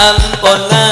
ang còn ngang